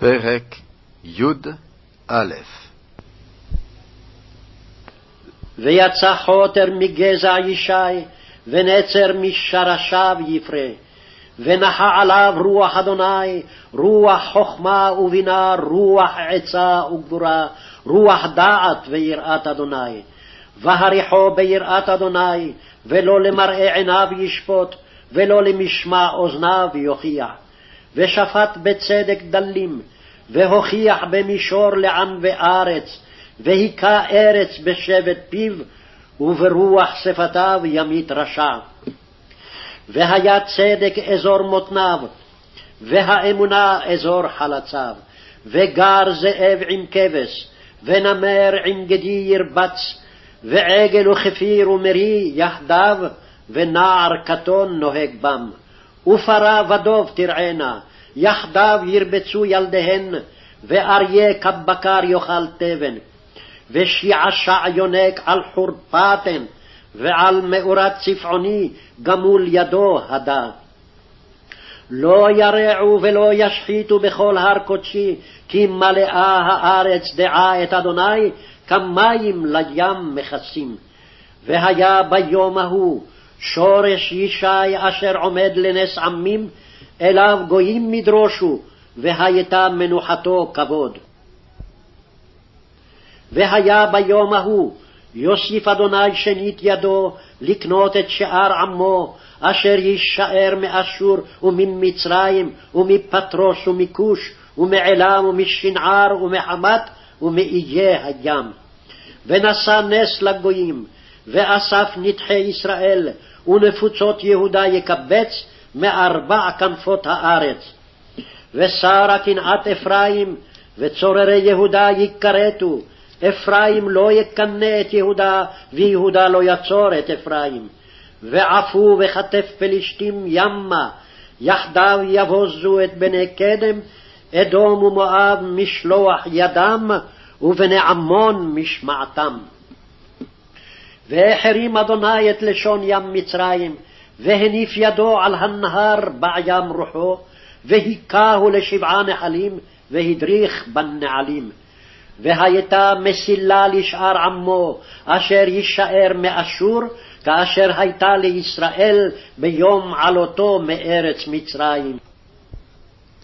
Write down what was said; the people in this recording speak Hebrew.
פרק י"א ויצא חוטר מגזע ישי, ונצר משרשיו יפרה. ונחה עליו רוח אדוני, רוח חכמה ובינה, רוח עצה וגבורה, רוח דעת ויראת אדוני. והריחו ביראת אדוני, ולא למראה עיניו ישפוט, ולא למשמע אוזניו יוכיח. ושפט בצדק דלים, והוכיח במישור לענבי ארץ, והיכה ארץ בשבט פיו, וברוח שפתיו ימית רשע. והיה צדק אזור מותניו, והאמונה אזור חלציו, וגר זאב עם כבש, ונמר עם גדי ירבץ, ועגל וכפיר ומרי יחדיו, ונער קטון נוהג בם. ופרה ודוב תרענה, יחדיו ירבצו ילדיהן, ואריה כבקר יאכל תבן. ושיעשע יונק על חורפתן, ועל מאורת צפעוני גמול ידו הדה. לא ירעו ולא ישחיתו בכל הר קודשי, כי מלאה הארץ דעה את אדוני, כמים לים מכסים. והיה ביום ההוא שורש ישי אשר עומד לנס עמים, אליו גויים מדרושו, והייתה מנוחתו כבוד. והיה ביום ההוא, יוסיף אדוני שנית ידו לקנות את שאר עמו, אשר יישאר מאשור וממצרים ומפטרוס ומכוש ומעלם ומשנער ומחמת ומאיי הים. ונשא נס לגויים, ואסף נדחי ישראל, ונפוצות יהודה יקבץ מארבע כנפות הארץ. ושרה קנאת אפרים, וצוררי יהודה יכרתו, אפרים לא יקנא את יהודה, ויהודה לא יצור את אפרים. ועפו וכתף פלישתים ימה, יחדיו יבוזו את בני קדם, אדום ומואב משלוח ידם, ובני עמון משמעתם. והחרים אדוני את לשון ים מצרים, והניף ידו על הנהר בים רוחו, והיכהו לשבעה נחלים, והדריך בנעלים. והייתה מסילה לשאר עמו, אשר יישאר מאשור, כאשר הייתה לישראל ביום עלותו מארץ מצרים.